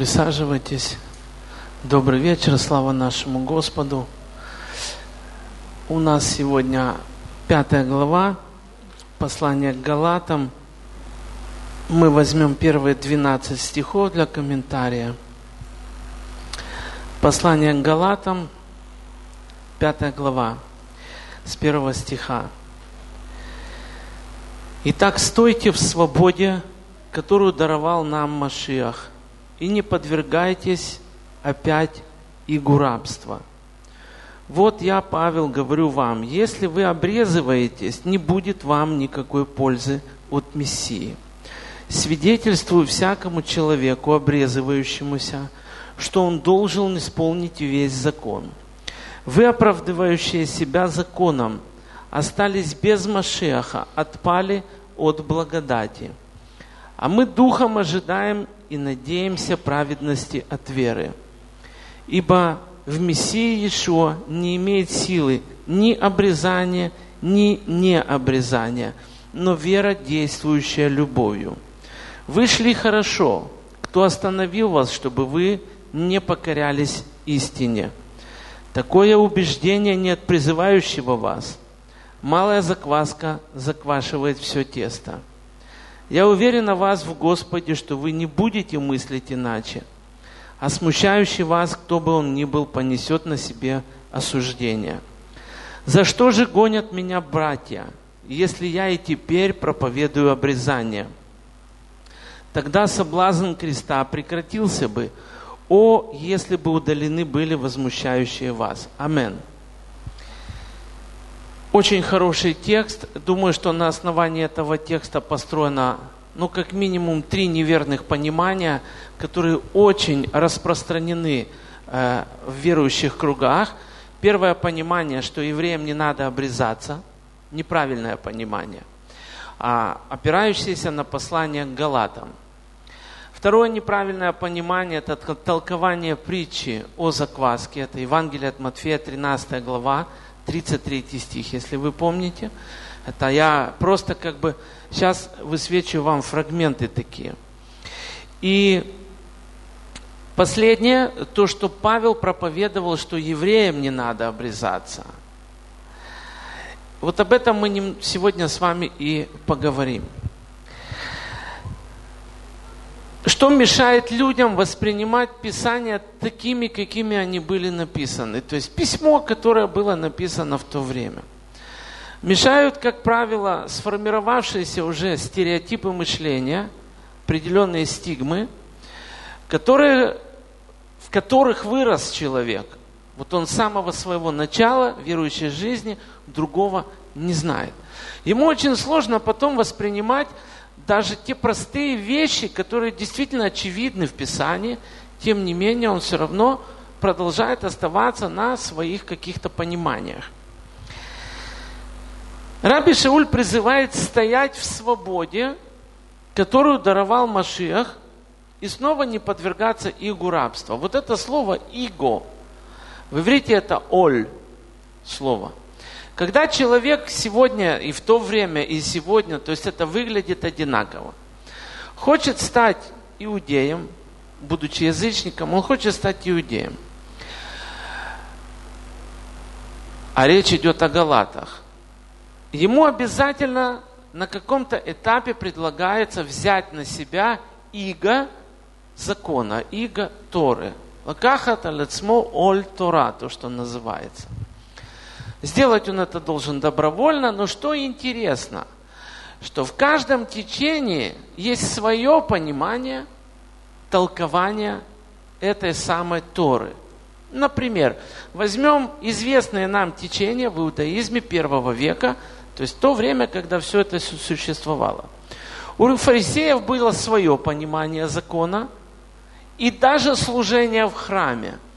Присаживайтесь. Добрый вечер, слава нашему Господу. У нас сегодня пятая глава, послание к Галатам. Мы возьмем первые 12 стихов для комментария. Послание к Галатам, пятая глава, с первого стиха. Итак, стойте в свободе, которую даровал нам Машиах, и не подвергайтесь опять игу рабства. Вот я, Павел, говорю вам, если вы обрезываетесь, не будет вам никакой пользы от Мессии. Свидетельствую всякому человеку, обрезывающемуся, что он должен исполнить весь закон. Вы, оправдывающие себя законом, остались без Машеха, отпали от благодати. А мы духом ожидаем и надеемся праведности от веры. Ибо в Мессии Иешуа не имеет силы ни обрезания, ни необрезания, но вера, действующая любовью. Вы шли хорошо. Кто остановил вас, чтобы вы не покорялись истине? Такое убеждение не от призывающего вас. Малая закваска заквашивает все тесто. Я уверен о вас в Господе, что вы не будете мыслить иначе. А смущающий вас, кто бы он ни был, понесет на себе осуждение. За что же гонят меня братья, если я и теперь проповедую обрезание? Тогда соблазн креста прекратился бы. О, если бы удалены были возмущающие вас. Аминь. Очень хороший текст. Думаю, что на основании этого текста построено, ну, как минимум, три неверных понимания, которые очень распространены э, в верующих кругах. Первое понимание, что евреям не надо обрезаться, неправильное понимание, а опирающееся на послание к Галатам. Второе неправильное понимание – это толкование притчи о закваске. Это Евангелие от Матфея, 13 глава, 33 стих, если вы помните. Это я просто как бы сейчас высвечиваю вам фрагменты такие. И последнее, то, что Павел проповедовал, что евреям не надо обрезаться. Вот об этом мы сегодня с вами и поговорим. Что мешает людям воспринимать Писания такими, какими они были написаны? То есть письмо, которое было написано в то время. Мешают, как правило, сформировавшиеся уже стереотипы мышления, определенные стигмы, которые, в которых вырос человек. Вот он с самого своего начала верующей жизни другого не знает. Ему очень сложно потом воспринимать даже те простые вещи, которые действительно очевидны в Писании, тем не менее он все равно продолжает оставаться на своих каких-то пониманиях. Раби Шауль призывает стоять в свободе, которую даровал Машиах, и снова не подвергаться игу рабства. Вот это слово «иго», в иврите это «оль» слово. Когда человек сегодня и в то время, и сегодня, то есть это выглядит одинаково, хочет стать иудеем, будучи язычником, он хочет стать иудеем. А речь идет о галатах. Ему обязательно на каком-то этапе предлагается взять на себя иго закона, иго Торы. Лакахата лецмо оль Тора, то, что называется – Сделать он это должен добровольно, но что интересно, что в каждом течении есть свое понимание, толкование этой самой Торы. Например, возьмем известное нам течение в иудаизме первого века, то есть то время, когда все это существовало. У фарисеев было свое понимание закона и даже служение в храме –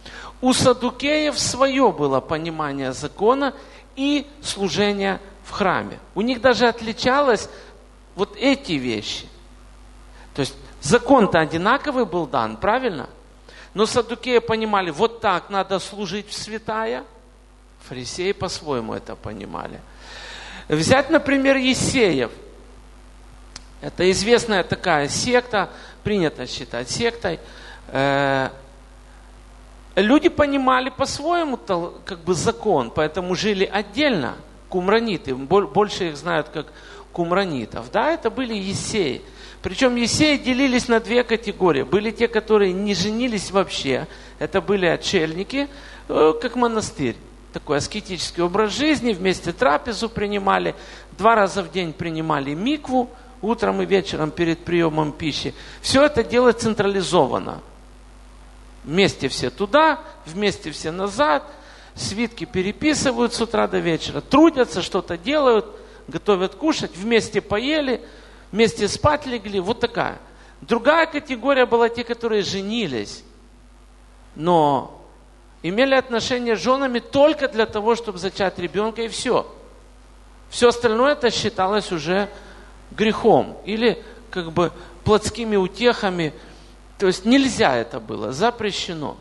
у садукеев свое было понимание закона и служение в храме. У них даже отличалось вот эти вещи. То есть закон-то одинаковый был дан, правильно? Но садукеи понимали, вот так надо служить в святая. Фарисеи по-своему это понимали. Взять, например, Есеев. Это известная такая секта, принято считать сектой. Люди понимали по-своему как бы закон, поэтому жили отдельно. Кумраниты, больше их знают как кумранитов. Да, это были есеи. Причем есеи делились на две категории. Были те, которые не женились вообще. Это были отшельники, э, как монастырь. Такой аскетический образ жизни. Вместе трапезу принимали. Два раза в день принимали микву. Утром и вечером перед приемом пищи. Все это дело централизовано. Вместе все туда, вместе все назад. Свитки переписывают с утра до вечера. Трудятся, что-то делают, готовят кушать. Вместе поели, вместе спать легли. Вот такая. Другая категория была те, которые женились. Но имели отношения с женами только для того, чтобы зачать ребенка и все. Все остальное это считалось уже грехом или как бы плотскими утехами, то есть нельзя это было, запрещено.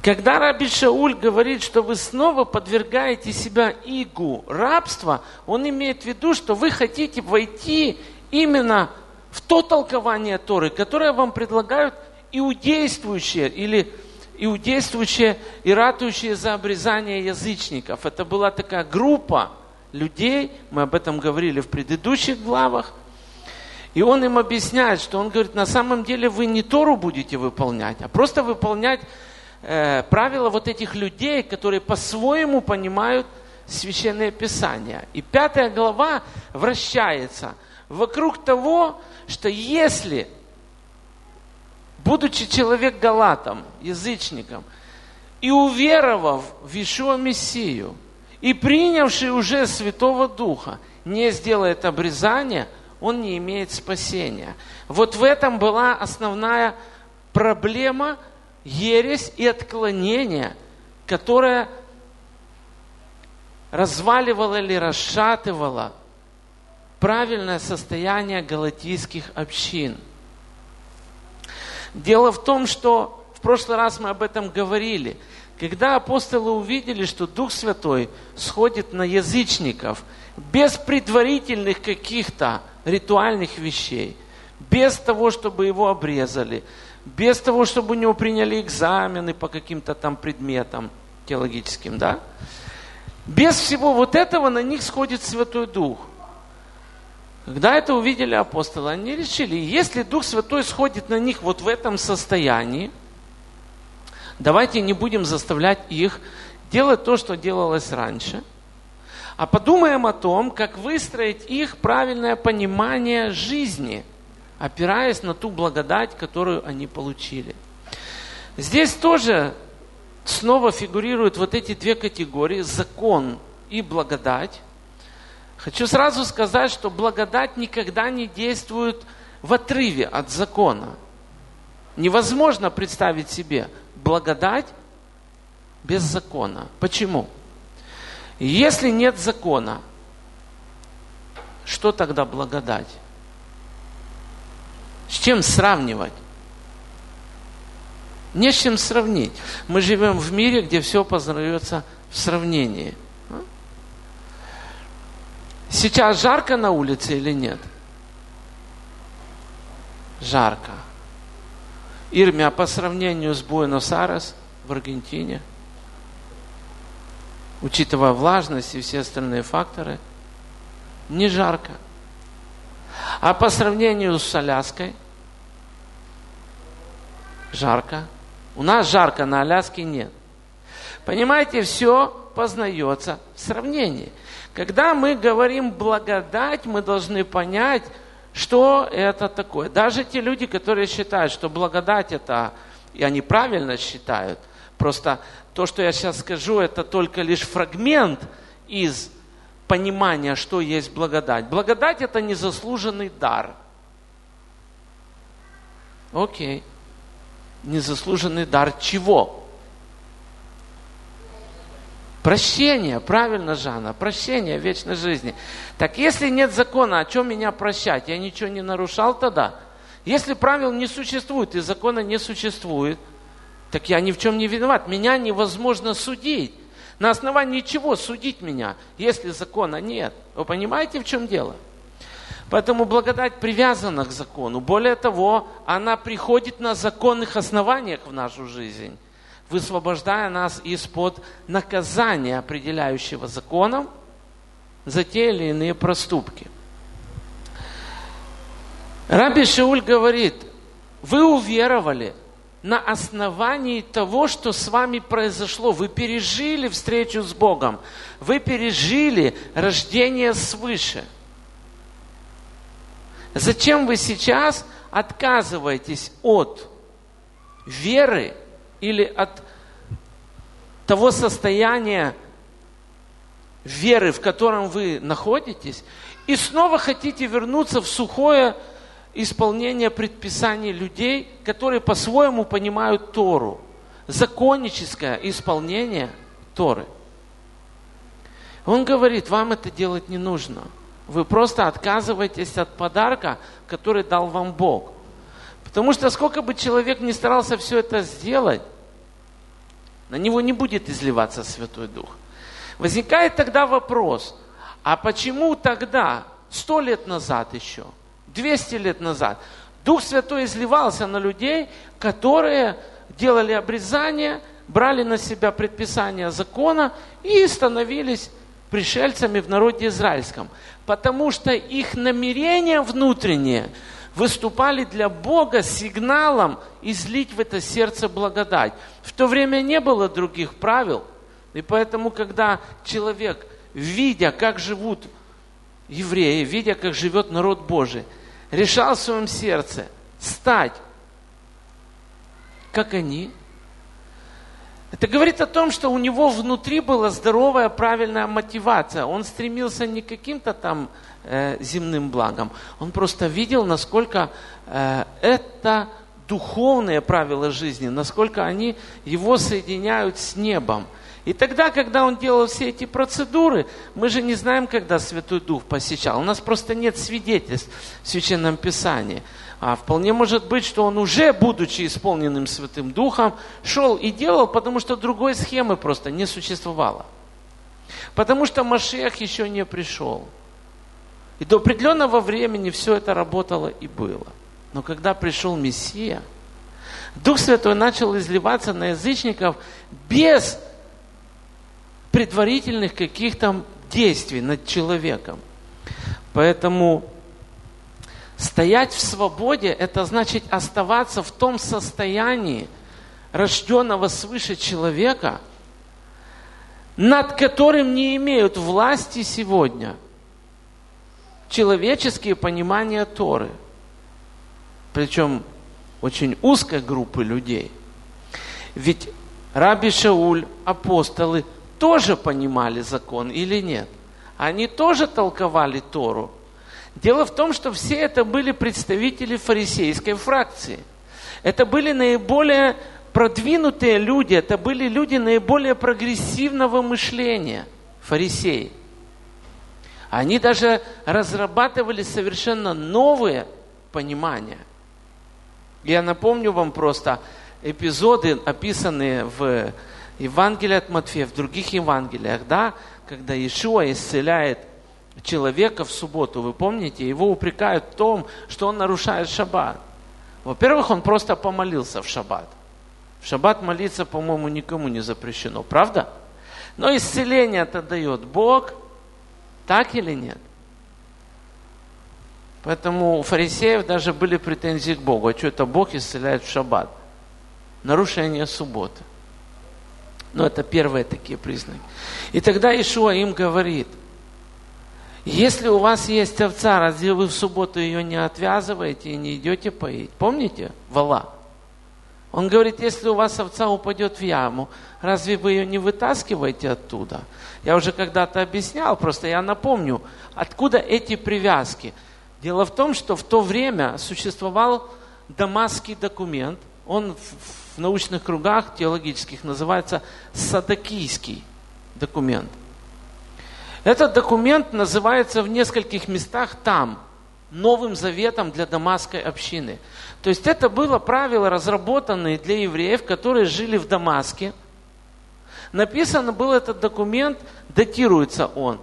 Когда Раби Шауль говорит, что вы снова подвергаете себя игу рабства, он имеет в виду, что вы хотите войти именно в то толкование Торы, которое вам предлагают иудействующие или иудействующие и ратующие за обрезание язычников. Это была такая группа людей, мы об этом говорили в предыдущих главах – и он им объясняет, что он говорит, на самом деле вы не Тору будете выполнять, а просто выполнять э, правила вот этих людей, которые по-своему понимают священное писание. И пятая глава вращается вокруг того, что если, будучи человек галатом, язычником, и уверовав в Ишуа Мессию, и принявший уже Святого Духа, не сделает обрезание – он не имеет спасения. Вот в этом была основная проблема, ересь и отклонение, которое разваливало или расшатывало правильное состояние галатийских общин. Дело в том, что в прошлый раз мы об этом говорили. Когда апостолы увидели, что Дух Святой сходит на язычников без предварительных каких-то ритуальных вещей, без того, чтобы его обрезали, без того, чтобы у него приняли экзамены по каким-то там предметам теологическим, да? Без всего вот этого на них сходит Святой Дух. Когда это увидели апостолы, они решили, если Дух Святой сходит на них вот в этом состоянии, давайте не будем заставлять их делать то, что делалось раньше – а подумаем о том, как выстроить их правильное понимание жизни, опираясь на ту благодать, которую они получили. Здесь тоже снова фигурируют вот эти две категории, закон и благодать. Хочу сразу сказать, что благодать никогда не действует в отрыве от закона. Невозможно представить себе благодать без закона. Почему? Если нет закона, что тогда благодать? С чем сравнивать? Не с чем сравнить. Мы живем в мире, где все познается в сравнении. Сейчас жарко на улице или нет? Жарко. Ирмя по сравнению с Буэнос-Айрес в Аргентине – учитывая влажность и все остальные факторы, не жарко. А по сравнению с Аляской, жарко. У нас жарко, на Аляске нет. Понимаете, все познается в сравнении. Когда мы говорим благодать, мы должны понять, что это такое. Даже те люди, которые считают, что благодать это, и они правильно считают, просто то, что я сейчас скажу, это только лишь фрагмент из понимания, что есть благодать. Благодать – это незаслуженный дар. Окей. Незаслуженный дар чего? Прощение, правильно, Жанна, прощение вечной жизни. Так если нет закона, о чем меня прощать? Я ничего не нарушал тогда? Если правил не существует и закона не существует – так я ни в чем не виноват. Меня невозможно судить. На основании чего судить меня, если закона нет? Вы понимаете, в чем дело? Поэтому благодать привязана к закону. Более того, она приходит на законных основаниях в нашу жизнь, высвобождая нас из-под наказания, определяющего законом, за те или иные проступки. Раби Шауль говорит, вы уверовали на основании того, что с вами произошло. Вы пережили встречу с Богом. Вы пережили рождение свыше. Зачем вы сейчас отказываетесь от веры или от того состояния веры, в котором вы находитесь, и снова хотите вернуться в сухое исполнение предписаний людей, которые по-своему понимают Тору. Законническое исполнение Торы. Он говорит, вам это делать не нужно. Вы просто отказываетесь от подарка, который дал вам Бог. Потому что сколько бы человек ни старался все это сделать, на него не будет изливаться Святой Дух. Возникает тогда вопрос, а почему тогда, сто лет назад еще, 200 лет назад. Дух Святой изливался на людей, которые делали обрезание, брали на себя предписания закона и становились пришельцами в народе израильском. Потому что их намерения внутренние выступали для Бога сигналом излить в это сердце благодать. В то время не было других правил. И поэтому, когда человек, видя, как живут евреи, видя, как живет народ Божий, решал в своем сердце стать, как они, это говорит о том, что у него внутри была здоровая, правильная мотивация. Он стремился не каким-то там э, земным благом, он просто видел, насколько э, это духовные правила жизни, насколько они его соединяют с небом. И тогда, когда он делал все эти процедуры, мы же не знаем, когда Святой Дух посещал. У нас просто нет свидетельств в Священном Писании. А вполне может быть, что он уже, будучи исполненным Святым Духом, шел и делал, потому что другой схемы просто не существовало. Потому что Машех еще не пришел. И до определенного времени все это работало и было. Но когда пришел Мессия, Дух Святой начал изливаться на язычников без предварительных каких-то действий над человеком. Поэтому стоять в свободе – это значит оставаться в том состоянии рожденного свыше человека, над которым не имеют власти сегодня человеческие понимания Торы. Причем очень узкой группы людей. Ведь Раби Шауль, апостолы – тоже понимали закон или нет? Они тоже толковали Тору. Дело в том, что все это были представители фарисейской фракции. Это были наиболее продвинутые люди, это были люди наиболее прогрессивного мышления, фарисеи. Они даже разрабатывали совершенно новые понимания. Я напомню вам просто эпизоды, описанные в Евангелие от Матфея, в других Евангелиях, да, когда Иешуа исцеляет человека в субботу, вы помните, его упрекают в том, что он нарушает шаббат. Во-первых, он просто помолился в шаббат. В шаббат молиться, по-моему, никому не запрещено, правда? Но исцеление это дает Бог, так или нет? Поэтому у фарисеев даже были претензии к Богу. А что это Бог исцеляет в шаббат? Нарушение субботы. Но это первые такие признаки. И тогда Ишуа им говорит, если у вас есть овца, разве вы в субботу ее не отвязываете и не идете поить? Помните? Вала. Он говорит, если у вас овца упадет в яму, разве вы ее не вытаскиваете оттуда? Я уже когда-то объяснял, просто я напомню, откуда эти привязки. Дело в том, что в то время существовал дамасский документ, он в в научных кругах теологических называется садокийский документ. Этот документ называется в нескольких местах там Новым Заветом для Дамасской общины. То есть это было правило, разработанное для евреев, которые жили в Дамаске. Написан был этот документ, датируется он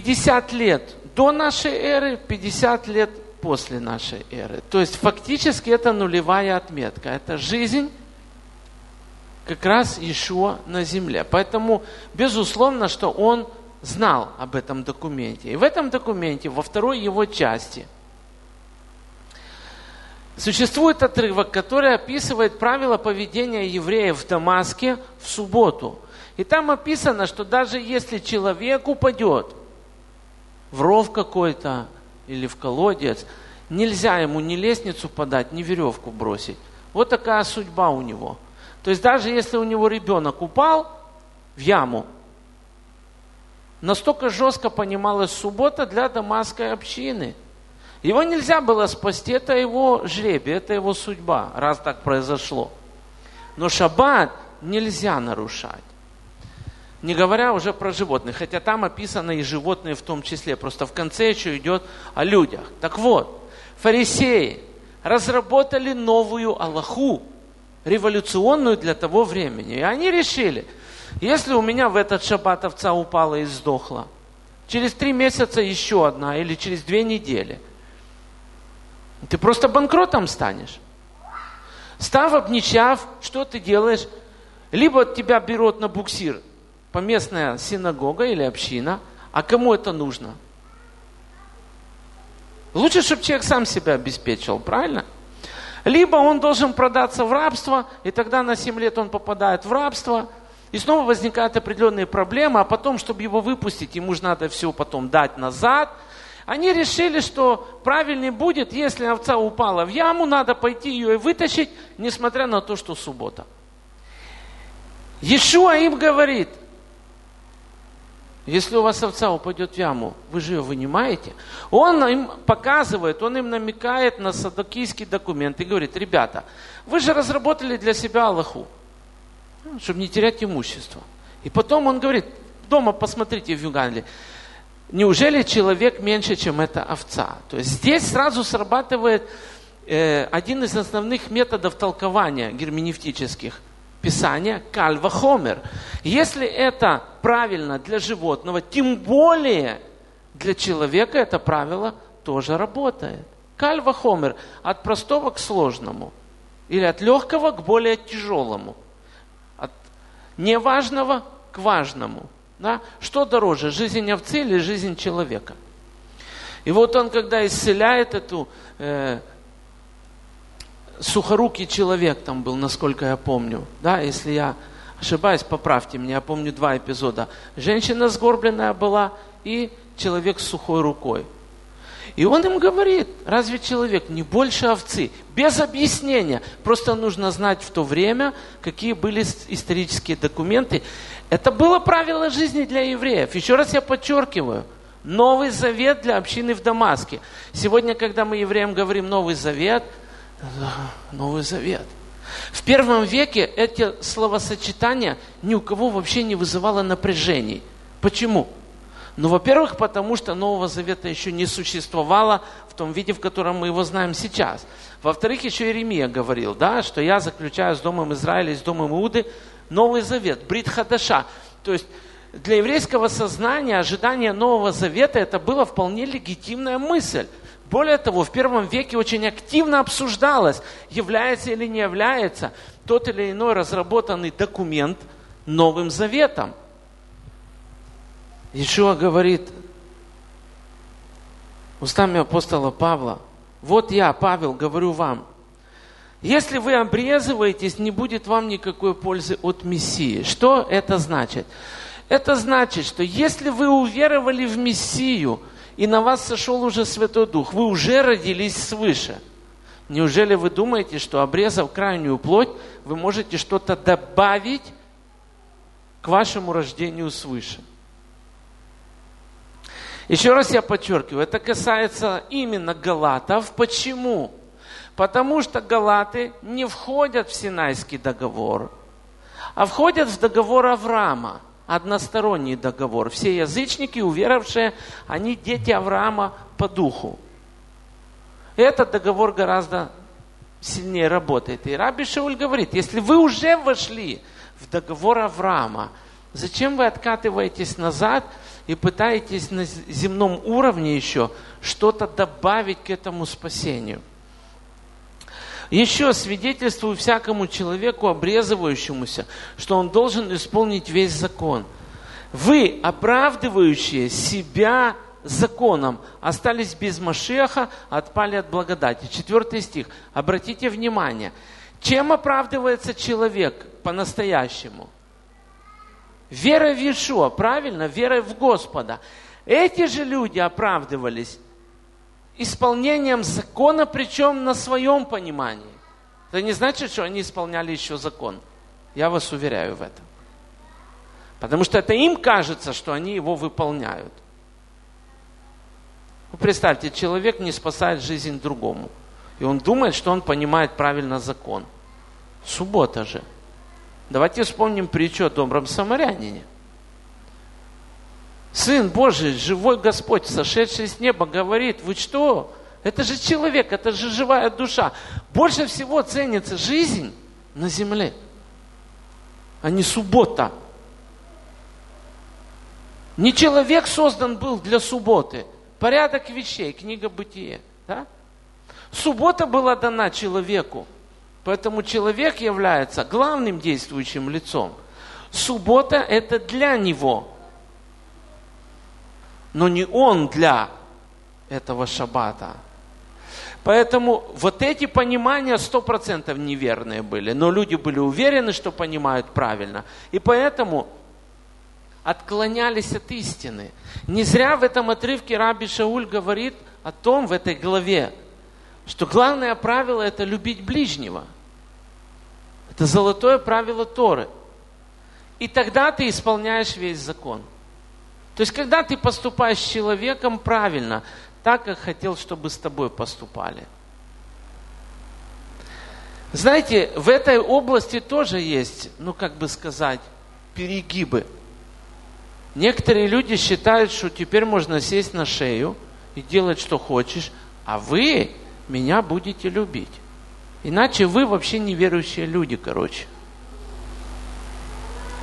50 лет до нашей эры, 50 лет после нашей эры. То есть фактически это нулевая отметка. Это жизнь как раз Иешуа на земле. Поэтому, безусловно, что он знал об этом документе. И в этом документе, во второй его части, существует отрывок, который описывает правила поведения евреев в Дамаске в субботу. И там описано, что даже если человек упадет в ров какой-то или в колодец, нельзя ему ни лестницу подать, ни веревку бросить. Вот такая судьба у него. То есть даже если у него ребенок упал в яму, настолько жестко понималась суббота для дамасской общины. Его нельзя было спасти, это его жребий, это его судьба, раз так произошло. Но шаббат нельзя нарушать. Не говоря уже про животных, хотя там описаны и животные в том числе, просто в конце еще идет о людях. Так вот, фарисеи разработали новую Аллаху, революционную для того времени. И они решили, если у меня в этот шаббат овца упала и сдохла, через три месяца еще одна или через две недели, ты просто банкротом станешь. Став обничав, что ты делаешь? Либо тебя берут на буксир поместная синагога или община, а кому это нужно? Лучше, чтобы человек сам себя обеспечил, правильно? Либо он должен продаться в рабство, и тогда на 7 лет он попадает в рабство, и снова возникают определенные проблемы, а потом, чтобы его выпустить, ему же надо все потом дать назад. Они решили, что правильнее будет, если овца упала в яму, надо пойти ее и вытащить, несмотря на то, что суббота. Иешуа им говорит – если у вас овца упадет в яму, вы же ее вынимаете. Он им показывает, он им намекает на садокийский документ и говорит, ребята, вы же разработали для себя Аллаху, чтобы не терять имущество. И потом он говорит, дома посмотрите в Юганле, неужели человек меньше, чем эта овца? То есть здесь сразу срабатывает э, один из основных методов толкования герменевтических – Писания кальва хомер. Если это правильно для животного, тем более для человека это правило тоже работает. Кальва хомер от простого к сложному. Или от легкого к более тяжелому. От неважного к важному. Да? Что дороже, жизнь овцы или жизнь человека? И вот он, когда исцеляет эту э, сухорукий человек там был, насколько я помню. Да, если я ошибаюсь, поправьте меня, я помню два эпизода. Женщина сгорбленная была и человек с сухой рукой. И он им говорит, разве человек не больше овцы? Без объяснения. Просто нужно знать в то время, какие были исторические документы. Это было правило жизни для евреев. Еще раз я подчеркиваю. Новый завет для общины в Дамаске. Сегодня, когда мы евреям говорим Новый завет – Новый Завет. В первом веке эти словосочетания ни у кого вообще не вызывало напряжений. Почему? Ну, во-первых, потому что Нового Завета еще не существовало в том виде, в котором мы его знаем сейчас. Во-вторых, еще Иеремия говорил, да, что я заключаю с Домом Израиля и с Домом Иуды Новый Завет, Брит Хадаша. То есть для еврейского сознания ожидание Нового Завета это была вполне легитимная мысль. Более того, в первом веке очень активно обсуждалось, является или не является тот или иной разработанный документ Новым Заветом. Ишуа говорит устами апостола Павла, вот я, Павел, говорю вам, если вы обрезываетесь, не будет вам никакой пользы от Мессии. Что это значит? Это значит, что если вы уверовали в Мессию – и на вас сошел уже Святой Дух. Вы уже родились свыше. Неужели вы думаете, что обрезав крайнюю плоть, вы можете что-то добавить к вашему рождению свыше? Еще раз я подчеркиваю, это касается именно галатов. Почему? Потому что галаты не входят в Синайский договор, а входят в договор Авраама односторонний договор. Все язычники, уверовавшие, они дети Авраама по духу. Этот договор гораздо сильнее работает. И Раби Шауль говорит, если вы уже вошли в договор Авраама, зачем вы откатываетесь назад и пытаетесь на земном уровне еще что-то добавить к этому спасению. Еще свидетельствую всякому человеку, обрезывающемуся, что он должен исполнить весь закон. Вы, оправдывающие себя законом, остались без Машеха, отпали от благодати. Четвертый стих. Обратите внимание. Чем оправдывается человек по-настоящему? Вера в Иешуа, правильно? Верой в Господа. Эти же люди оправдывались исполнением закона, причем на своем понимании. Это не значит, что они исполняли еще закон. Я вас уверяю в этом. Потому что это им кажется, что они его выполняют. Вы представьте, человек не спасает жизнь другому. И он думает, что он понимает правильно закон. Суббота же. Давайте вспомним притчу о добром самарянине – Сын Божий, живой Господь, сошедший с неба, говорит, вы что? Это же человек, это же живая душа. Больше всего ценится жизнь на земле, а не суббота. Не человек создан был для субботы. Порядок вещей, книга Бытие. Да? Суббота была дана человеку. Поэтому человек является главным действующим лицом. Суббота это для него но не он для этого шаббата. Поэтому вот эти понимания сто процентов неверные были, но люди были уверены, что понимают правильно. И поэтому отклонялись от истины. Не зря в этом отрывке Раби Шауль говорит о том в этой главе, что главное правило – это любить ближнего. Это золотое правило Торы. И тогда ты исполняешь весь закон – то есть, когда ты поступаешь с человеком правильно, так, как хотел, чтобы с тобой поступали. Знаете, в этой области тоже есть, ну, как бы сказать, перегибы. Некоторые люди считают, что теперь можно сесть на шею и делать, что хочешь, а вы меня будете любить. Иначе вы вообще неверующие люди, короче.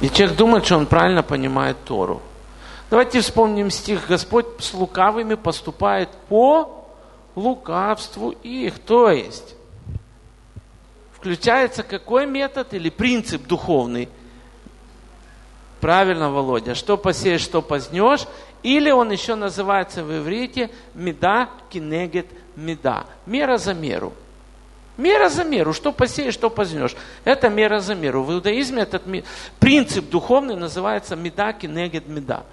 И человек думает, что он правильно понимает Тору. Давайте вспомним стих. Господь с лукавыми поступает по лукавству их. То есть, включается какой метод или принцип духовный? Правильно, Володя. Что посеешь, что познешь. Или он еще называется в иврите меда кинегет меда. Мера за меру. Мера за меру. Что посеешь, что познешь. Это мера за меру. В иудаизме этот принцип духовный называется меда кинегет меда.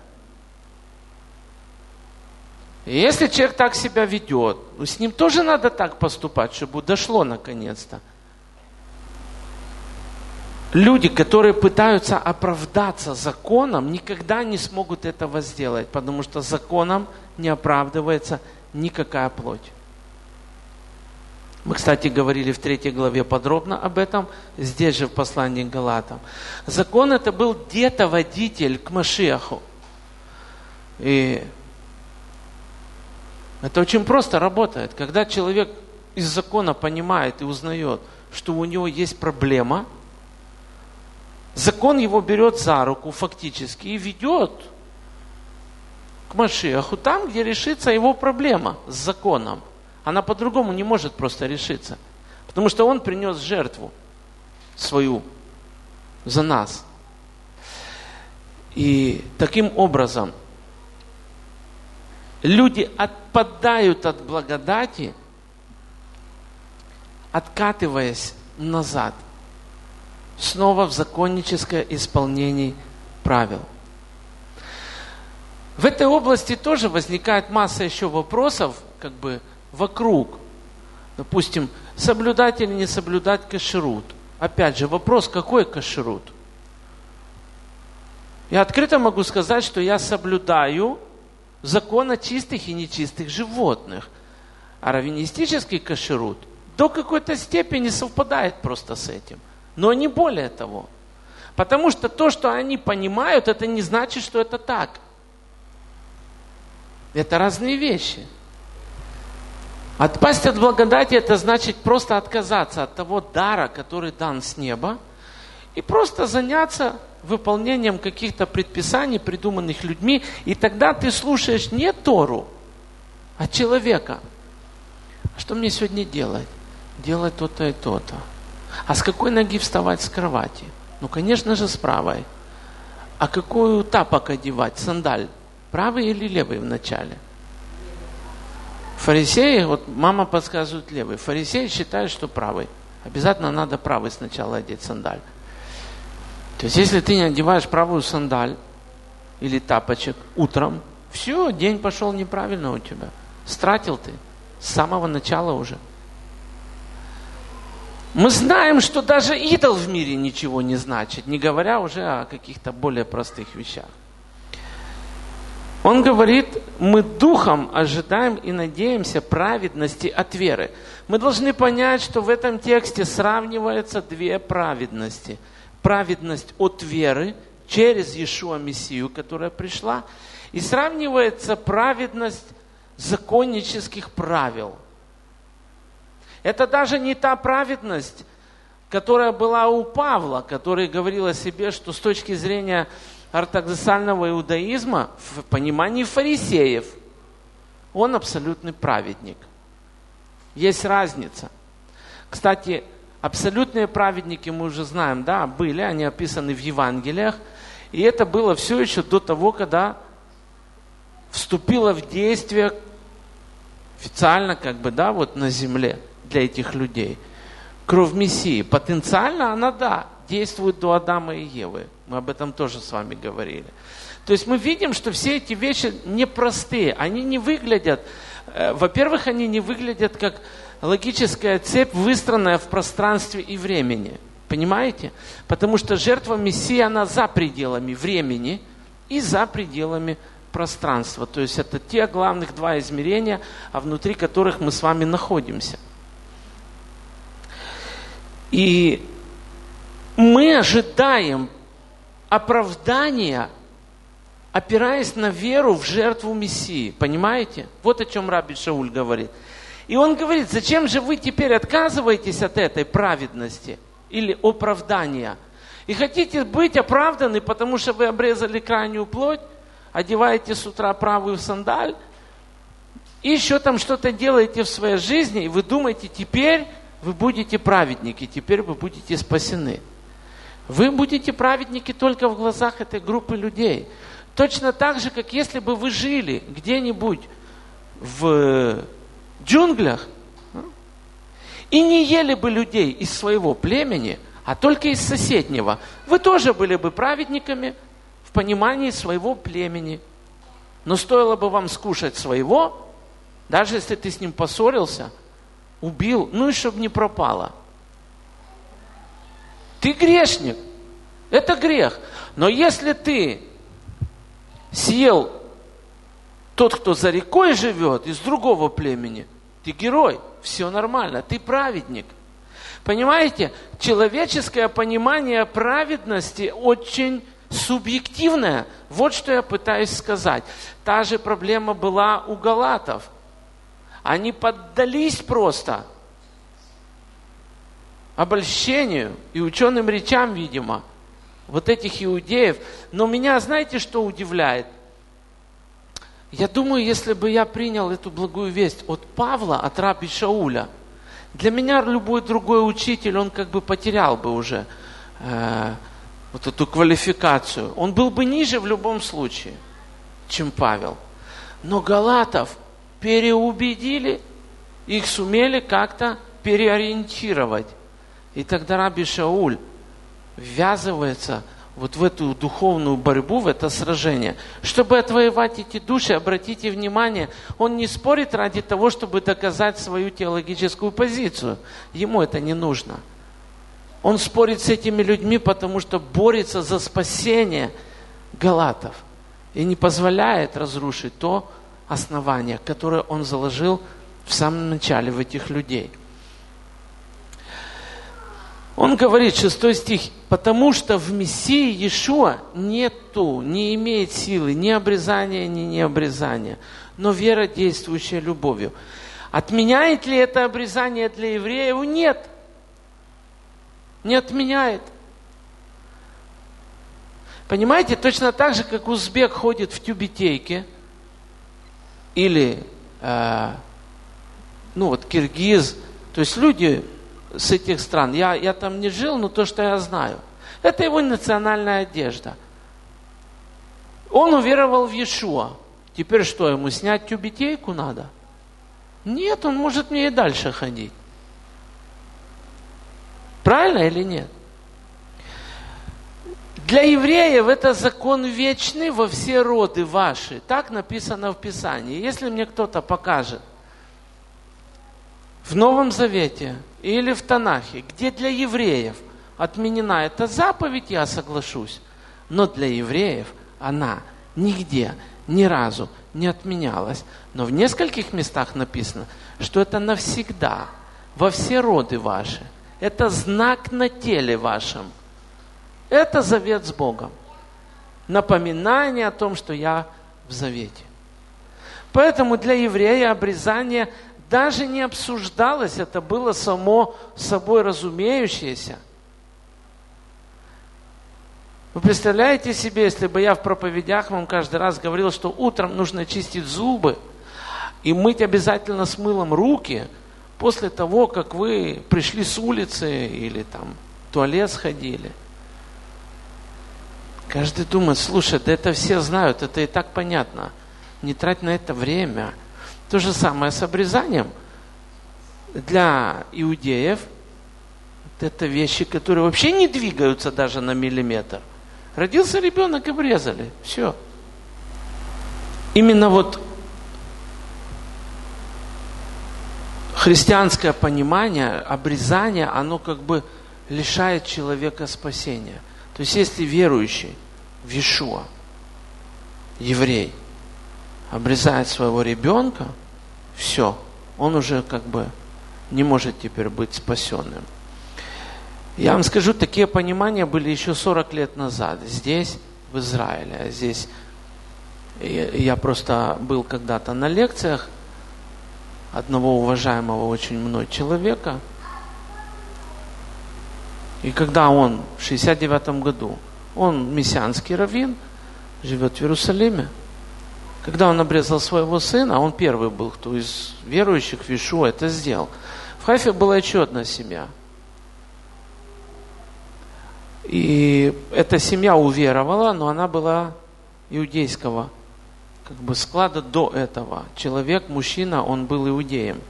И если человек так себя ведет, ну, с ним тоже надо так поступать, чтобы дошло наконец-то. Люди, которые пытаются оправдаться законом, никогда не смогут этого сделать, потому что законом не оправдывается никакая плоть. Мы, кстати, говорили в третьей главе подробно об этом, здесь же в послании к Галатам. Закон это был где-то водитель к Машиаху. И это очень просто работает. Когда человек из закона понимает и узнает, что у него есть проблема, закон его берет за руку фактически и ведет к Машиаху там, где решится его проблема с законом. Она по-другому не может просто решиться. Потому что он принес жертву свою за нас. И таким образом люди отпадают от благодати, откатываясь назад, снова в законническое исполнение правил. В этой области тоже возникает масса еще вопросов, как бы вокруг. Допустим, соблюдать или не соблюдать кашрут. Опять же, вопрос, какой кашрут? Я открыто могу сказать, что я соблюдаю закона чистых и нечистых животных. А раввинистический кашерут до какой-то степени совпадает просто с этим. Но не более того. Потому что то, что они понимают, это не значит, что это так. Это разные вещи. Отпасть от благодати, это значит просто отказаться от того дара, который дан с неба, и просто заняться выполнением каких-то предписаний, придуманных людьми, и тогда ты слушаешь не Тору, а человека. А что мне сегодня делать? Делать то-то и то-то. А с какой ноги вставать с кровати? Ну, конечно же, с правой. А какую тапок одевать? Сандаль. Правый или левый вначале? Фарисеи, вот мама подсказывает левый. Фарисеи считают, что правый. Обязательно надо правый сначала одеть сандаль. То есть, если ты не одеваешь правую сандаль или тапочек утром, все, день пошел неправильно у тебя. Стратил ты с самого начала уже. Мы знаем, что даже идол в мире ничего не значит, не говоря уже о каких-то более простых вещах. Он говорит, мы духом ожидаем и надеемся праведности от веры. Мы должны понять, что в этом тексте сравниваются две праведности. Праведность от веры через Иешуа Мессию, которая пришла, и сравнивается праведность законнических правил. Это даже не та праведность, которая была у Павла, который говорил о себе, что с точки зрения ортодоксального иудаизма, в понимании фарисеев, он абсолютный праведник. Есть разница. Кстати, абсолютные праведники, мы уже знаем, да, были, они описаны в Евангелиях, и это было все еще до того, когда вступило в действие официально, как бы, да, вот на земле для этих людей. Кровь Мессии. Потенциально она, да, действует до Адама и Евы. Мы об этом тоже с вами говорили. То есть мы видим, что все эти вещи непростые. Они не выглядят, э, во-первых, они не выглядят как логическая цепь, выстроенная в пространстве и времени. Понимаете? Потому что жертва Мессии, она за пределами времени и за пределами пространства. То есть это те главных два измерения, а внутри которых мы с вами находимся. И мы ожидаем оправдания, опираясь на веру в жертву Мессии. Понимаете? Вот о чем Раби Шауль говорит. И он говорит, зачем же вы теперь отказываетесь от этой праведности или оправдания? И хотите быть оправданы, потому что вы обрезали крайнюю плоть, одеваете с утра правую сандаль, и еще там что-то делаете в своей жизни, и вы думаете, теперь вы будете праведники, теперь вы будете спасены. Вы будете праведники только в глазах этой группы людей. Точно так же, как если бы вы жили где-нибудь в джунглях и не ели бы людей из своего племени, а только из соседнего, вы тоже были бы праведниками в понимании своего племени. Но стоило бы вам скушать своего, даже если ты с ним поссорился – убил, ну и чтобы не пропало. Ты грешник. Это грех. Но если ты съел тот, кто за рекой живет, из другого племени, ты герой, все нормально, ты праведник. Понимаете, человеческое понимание праведности очень субъективное. Вот что я пытаюсь сказать. Та же проблема была у галатов – они поддались просто обольщению и ученым речам, видимо, вот этих иудеев. Но меня, знаете, что удивляет? Я думаю, если бы я принял эту благую весть от Павла, от раби Шауля, для меня любой другой учитель, он как бы потерял бы уже э, вот эту квалификацию. Он был бы ниже в любом случае, чем Павел. Но Галатов – переубедили, их сумели как-то переориентировать. И тогда Раби Шауль ввязывается вот в эту духовную борьбу, в это сражение. Чтобы отвоевать эти души, обратите внимание, он не спорит ради того, чтобы доказать свою теологическую позицию. Ему это не нужно. Он спорит с этими людьми, потому что борется за спасение галатов и не позволяет разрушить то, основания, которые он заложил в самом начале в этих людей. Он говорит, шестой стих, потому что в Мессии Иешуа нету, не имеет силы ни обрезания, ни необрезания, но вера, действующая любовью. Отменяет ли это обрезание для евреев? Нет. Не отменяет. Понимаете, точно так же, как узбек ходит в тюбетейке, или, э, ну вот, киргиз, то есть люди с этих стран, я, я там не жил, но то, что я знаю, это его национальная одежда. Он уверовал в Иешуа. Теперь что, ему снять тюбетейку надо? Нет, он может мне и дальше ходить. Правильно или нет? Для евреев это закон вечный во все роды ваши. Так написано в Писании. Если мне кто-то покажет в Новом Завете или в Танахе, где для евреев отменена эта заповедь, я соглашусь. Но для евреев она нигде, ни разу не отменялась. Но в нескольких местах написано, что это навсегда, во все роды ваши. Это знак на теле вашем – это завет с Богом. Напоминание о том, что я в завете. Поэтому для еврея обрезание даже не обсуждалось, это было само собой разумеющееся. Вы представляете себе, если бы я в проповедях вам каждый раз говорил, что утром нужно чистить зубы и мыть обязательно с мылом руки после того, как вы пришли с улицы или там в туалет сходили – Каждый думает, слушай, да это все знают, это и так понятно. Не трать на это время. То же самое с обрезанием. Для иудеев это вещи, которые вообще не двигаются даже на миллиметр. Родился ребенок, обрезали. Все. Именно вот христианское понимание, обрезание, оно как бы лишает человека спасения – то есть если верующий в Иешуа, еврей, обрезает своего ребенка, все, он уже как бы не может теперь быть спасенным. Я вам скажу, такие понимания были еще 40 лет назад, здесь, в Израиле. Здесь я просто был когда-то на лекциях одного уважаемого очень мной человека – и когда он в 69 году, он мессианский раввин, живет в Иерусалиме, когда он обрезал своего сына, он первый был, кто из верующих в Иешуа это сделал. В Хайфе была еще одна семья. И эта семья уверовала, но она была иудейского как бы склада до этого. Человек, мужчина, он был иудеем,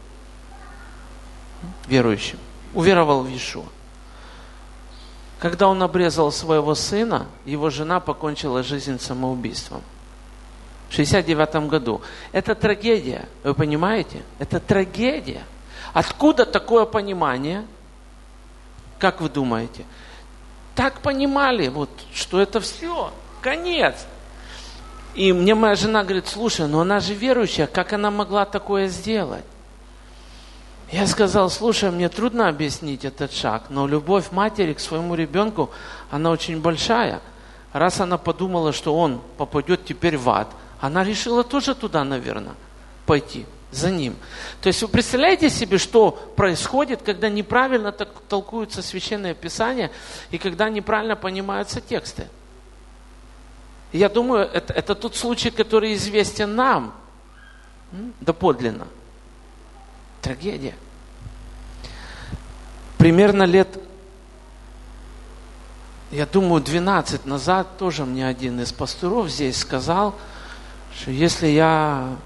верующим. Уверовал в Иешуа. Когда он обрезал своего сына, его жена покончила жизнь самоубийством. В 69 году. Это трагедия, вы понимаете? Это трагедия. Откуда такое понимание? Как вы думаете? Так понимали, вот, что это все, конец. И мне моя жена говорит, слушай, но она же верующая, как она могла такое сделать? Я сказал, слушай, мне трудно объяснить этот шаг, но любовь матери к своему ребенку, она очень большая. Раз она подумала, что он попадет теперь в ад, она решила тоже туда, наверное, пойти за ним. То есть вы представляете себе, что происходит, когда неправильно так толкуются священные писания и когда неправильно понимаются тексты. Я думаю, это, это тот случай, который известен нам доподлинно. Трагедия. Примерно лет, я думаю, 12 назад тоже мне один из пасторов здесь сказал, что если я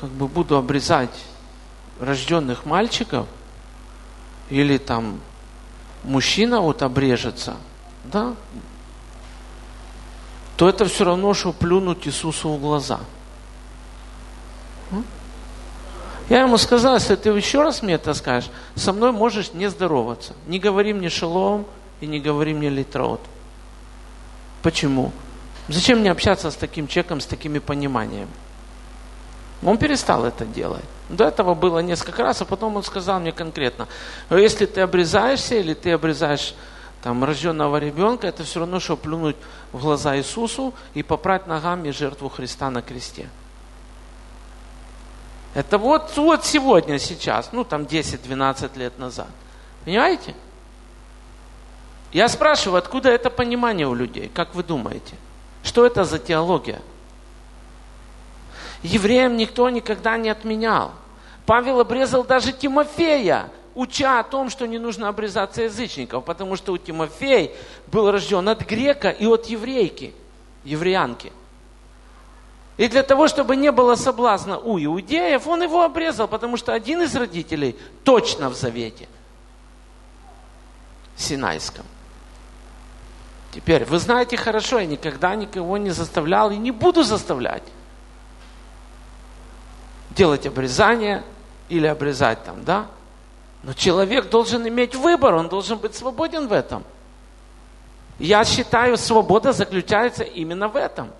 как бы буду обрезать рожденных мальчиков, или там мужчина вот обрежется, да, то это все равно, что плюнуть Иисусу в глаза – я ему сказал, если ты еще раз мне это скажешь, со мной можешь не здороваться. Не говори мне шелом и не говори мне литроот. Почему? Зачем мне общаться с таким человеком, с такими пониманиями? Он перестал это делать. До этого было несколько раз, а потом он сказал мне конкретно, если ты обрезаешься или ты обрезаешь там, рожденного ребенка, это все равно, что плюнуть в глаза Иисусу и попрать ногами жертву Христа на кресте. Это вот, вот сегодня, сейчас, ну там 10-12 лет назад. Понимаете? Я спрашиваю, откуда это понимание у людей? Как вы думаете? Что это за теология? Евреям никто никогда не отменял. Павел обрезал даже Тимофея, уча о том, что не нужно обрезаться язычников, потому что у Тимофея был рожден от грека и от еврейки, евреянки. И для того, чтобы не было соблазна у иудеев, он его обрезал, потому что один из родителей точно в завете Синайском. Теперь, вы знаете хорошо, я никогда никого не заставлял и не буду заставлять делать обрезание или обрезать там, да? Но человек должен иметь выбор, он должен быть свободен в этом. Я считаю, свобода заключается именно в этом.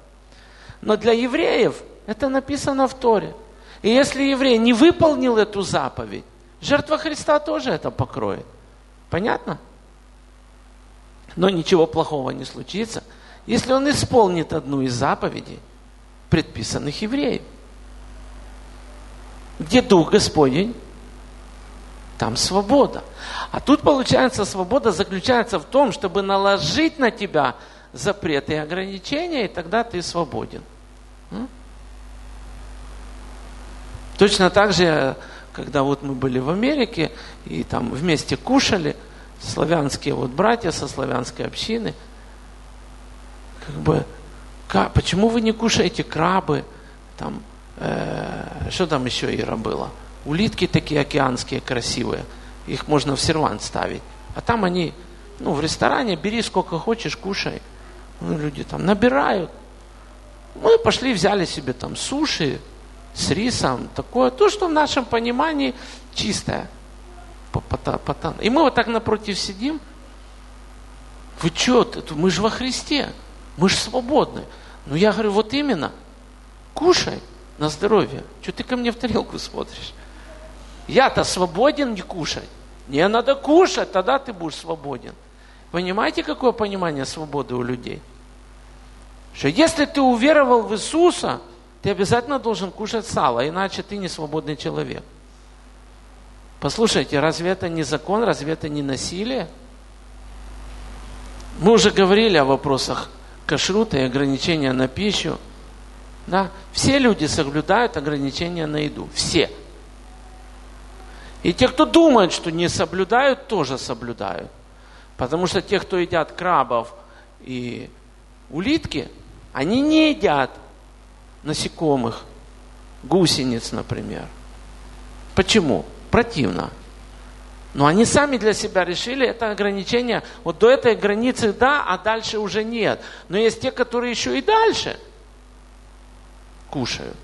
Но для евреев это написано в Торе. И если еврей не выполнил эту заповедь, жертва Христа тоже это покроет. Понятно? Но ничего плохого не случится, если он исполнит одну из заповедей, предписанных евреев. Где Дух Господень, там свобода. А тут, получается, свобода заключается в том, чтобы наложить на тебя запреты и ограничения, и тогда ты свободен. Точно так же, когда вот мы были в Америке и там вместе кушали, славянские вот братья со славянской общины, как бы, как, почему вы не кушаете крабы, там, э, что там еще, Ира, было? Улитки такие океанские красивые, их можно в сервант ставить. А там они, ну, в ресторане бери сколько хочешь, кушай. Ну, люди там набирают. Мы пошли, взяли себе там суши с рисом, такое, то, что в нашем понимании чистое. И мы вот так напротив сидим. Вы что, мы же во Христе, мы же свободны. Ну я говорю, вот именно, кушай на здоровье. Что ты ко мне в тарелку смотришь? Я-то свободен не кушать. Не надо кушать, тогда ты будешь свободен. Понимаете, какое понимание свободы у людей? Что если ты уверовал в Иисуса, ты обязательно должен кушать сало, иначе ты не свободный человек. Послушайте, разве это не закон, разве это не насилие? Мы уже говорили о вопросах кашрута и ограничения на пищу. Да? Все люди соблюдают ограничения на еду. Все. И те, кто думает, что не соблюдают, тоже соблюдают. Потому что те, кто едят крабов и улитки, они не едят насекомых, гусениц, например. Почему? Противно. Но они сами для себя решили это ограничение. Вот до этой границы да, а дальше уже нет. Но есть те, которые еще и дальше кушают.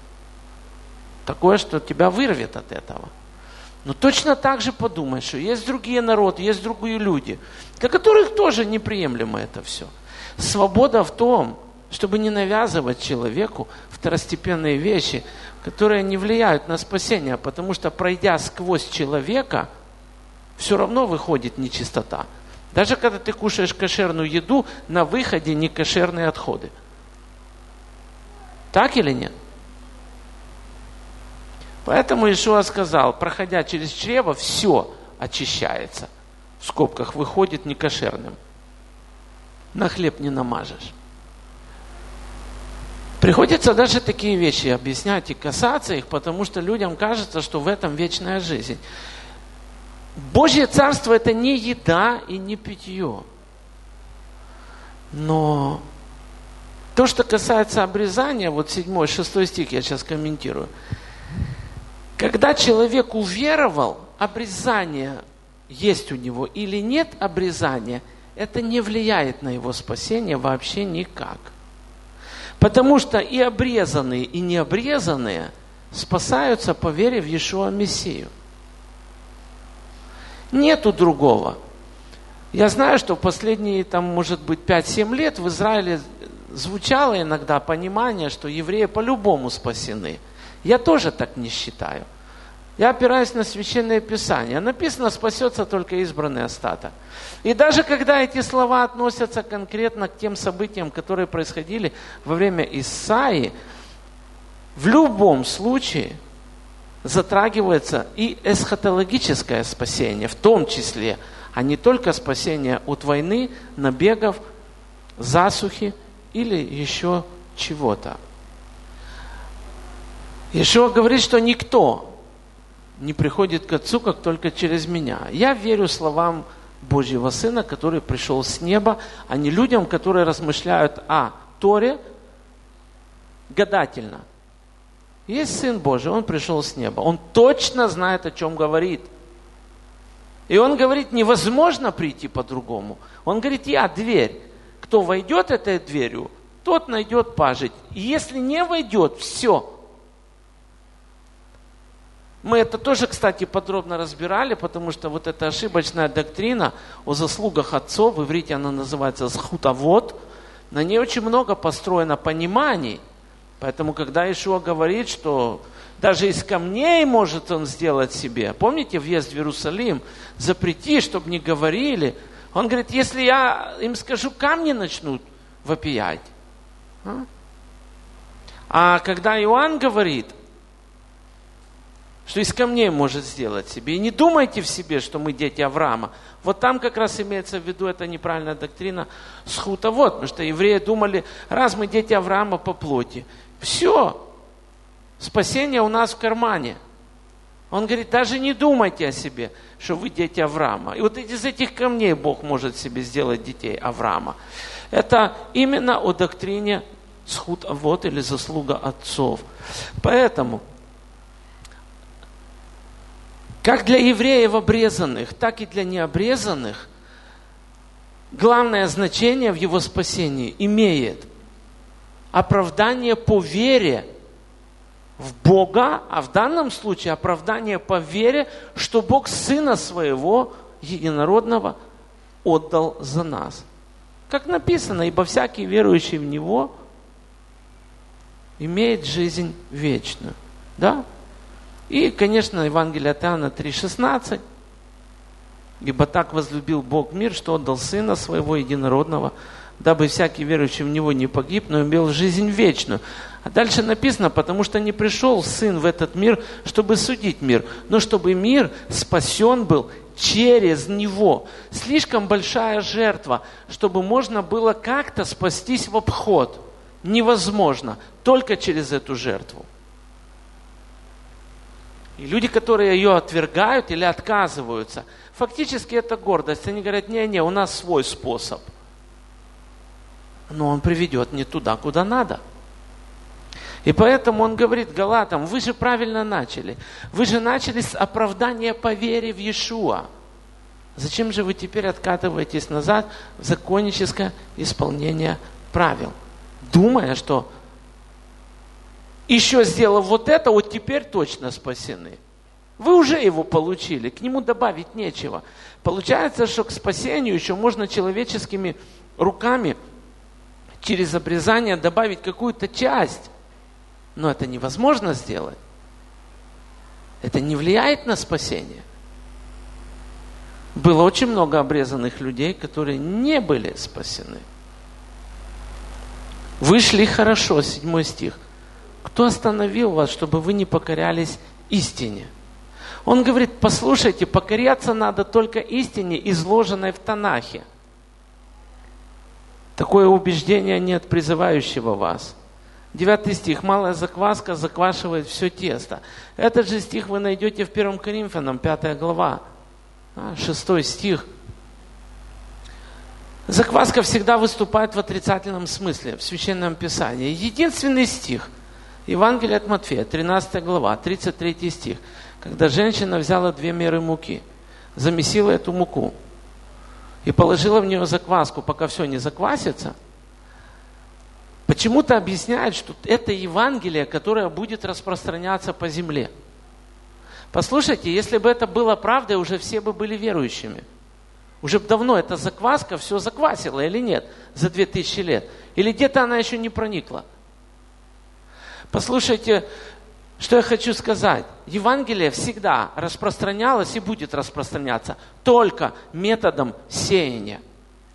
Такое, что тебя вырвет от этого. Но точно так же подумай, что есть другие народы, есть другие люди, для которых тоже неприемлемо это все. Свобода в том, чтобы не навязывать человеку второстепенные вещи, которые не влияют на спасение, потому что пройдя сквозь человека, все равно выходит нечистота. Даже когда ты кушаешь кошерную еду, на выходе не кошерные отходы. Так или нет? Поэтому Ишуа сказал, проходя через чрево, все очищается. В скобках выходит некошерным. На хлеб не намажешь. Приходится даже такие вещи объяснять и касаться их, потому что людям кажется, что в этом вечная жизнь. Божье царство это не еда и не питье. Но то, что касается обрезания, вот 7, 6 стих я сейчас комментирую – когда человек уверовал, обрезание есть у него или нет обрезания, это не влияет на его спасение вообще никак. Потому что и обрезанные, и необрезанные спасаются по вере в Иешуа Мессию. Нету другого. Я знаю, что в последние, там, может быть, 5-7 лет в Израиле звучало иногда понимание, что евреи по-любому спасены – я тоже так не считаю. Я опираюсь на Священное Писание. Написано, спасется только избранный остаток. И даже когда эти слова относятся конкретно к тем событиям, которые происходили во время Исаи, в любом случае затрагивается и эсхатологическое спасение, в том числе, а не только спасение от войны, набегов, засухи или еще чего-то. Ишуа говорит, что никто не приходит к Отцу, как только через меня. Я верю словам Божьего Сына, который пришел с неба, а не людям, которые размышляют о Торе гадательно. Есть Сын Божий, Он пришел с неба. Он точно знает, о чем говорит. И Он говорит, невозможно прийти по-другому. Он говорит, я дверь. Кто войдет этой дверью, тот найдет пажить. И если не войдет, все – мы это тоже, кстати, подробно разбирали, потому что вот эта ошибочная доктрина о заслугах отцов, в иврите она называется «схутовод», на ней очень много построено пониманий. Поэтому, когда Ишуа говорит, что даже из камней может он сделать себе, помните въезд в Иерусалим, запрети, чтобы не говорили, он говорит, если я им скажу, камни начнут вопиять. А, а когда Иоанн говорит, что из камней может сделать себе. И не думайте в себе, что мы дети Авраама. Вот там как раз имеется в виду эта неправильная доктрина схута. Вот, потому что евреи думали, раз мы дети Авраама по плоти, все, спасение у нас в кармане. Он говорит, даже не думайте о себе, что вы дети Авраама. И вот из этих камней Бог может себе сделать детей Авраама. Это именно о доктрине схуд вот или заслуга отцов. Поэтому как для евреев обрезанных, так и для необрезанных, главное значение в его спасении имеет оправдание по вере в Бога, а в данном случае оправдание по вере, что Бог Сына Своего Единородного отдал за нас. Как написано, ибо всякий верующий в Него имеет жизнь вечную. Да? И, конечно, Евангелие от Иоанна 3,16. Ибо так возлюбил Бог мир, что отдал Сына Своего Единородного, дабы всякий верующий в Него не погиб, но имел жизнь вечную. А дальше написано, потому что не пришел Сын в этот мир, чтобы судить мир, но чтобы мир спасен был через Него. Слишком большая жертва, чтобы можно было как-то спастись в обход. Невозможно, только через эту жертву. И люди, которые ее отвергают или отказываются, фактически это гордость. Они говорят, не-не, у нас свой способ. Но он приведет не туда, куда надо. И поэтому он говорит Галатам, вы же правильно начали. Вы же начали с оправдания по вере в Иешуа. Зачем же вы теперь откатываетесь назад в законническое исполнение правил? Думая, что еще сделав вот это, вот теперь точно спасены. Вы уже его получили, к нему добавить нечего. Получается, что к спасению еще можно человеческими руками через обрезание добавить какую-то часть. Но это невозможно сделать. Это не влияет на спасение. Было очень много обрезанных людей, которые не были спасены. Вышли хорошо, седьмой стих. Кто остановил вас, чтобы вы не покорялись истине? Он говорит, послушайте, покоряться надо только истине, изложенной в Танахе. Такое убеждение нет призывающего вас. Девятый стих. Малая закваска заквашивает все тесто. Этот же стих вы найдете в 1 Коринфянам, 5 глава. А, шестой стих. Закваска всегда выступает в отрицательном смысле в Священном Писании. Единственный стих – Евангелие от Матфея, 13 глава, 33 стих. Когда женщина взяла две меры муки, замесила эту муку и положила в нее закваску, пока все не заквасится, почему-то объясняет, что это Евангелие, которое будет распространяться по земле. Послушайте, если бы это было правдой, уже все бы были верующими. Уже давно эта закваска все заквасила или нет за две тысячи лет. Или где-то она еще не проникла. Послушайте, что я хочу сказать. Евангелие всегда распространялось и будет распространяться только методом сеяния.